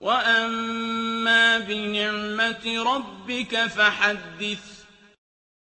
وَأَمَّا بِنِعْمَةِ رَبِّكَ فَحَدِّثْ